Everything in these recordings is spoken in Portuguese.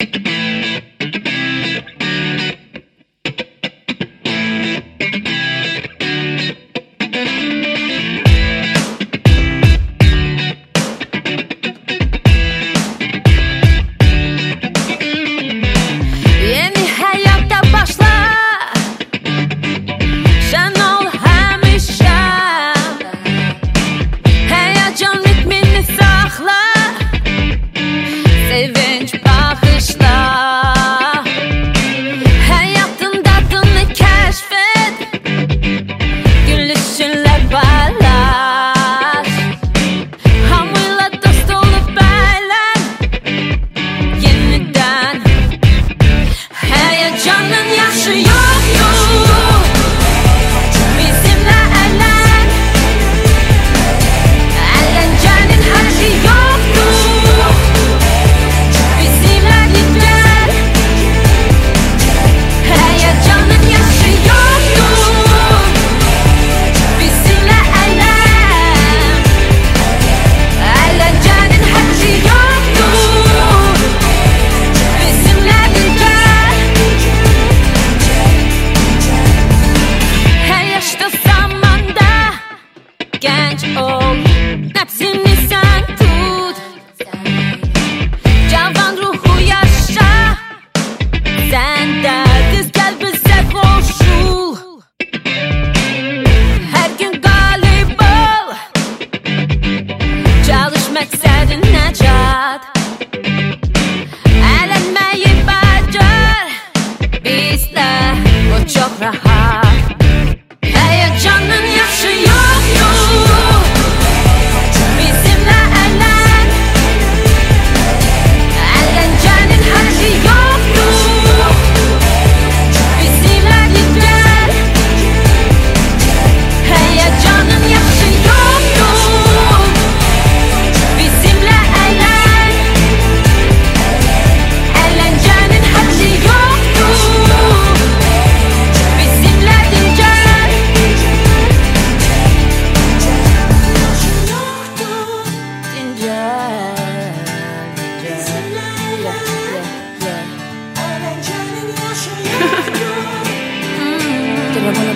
Música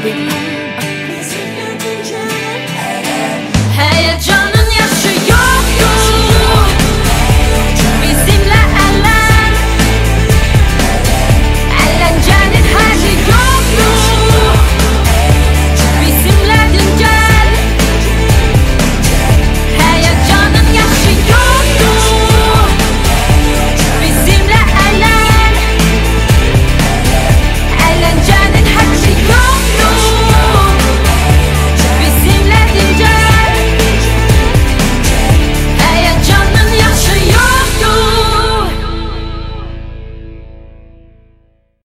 baby.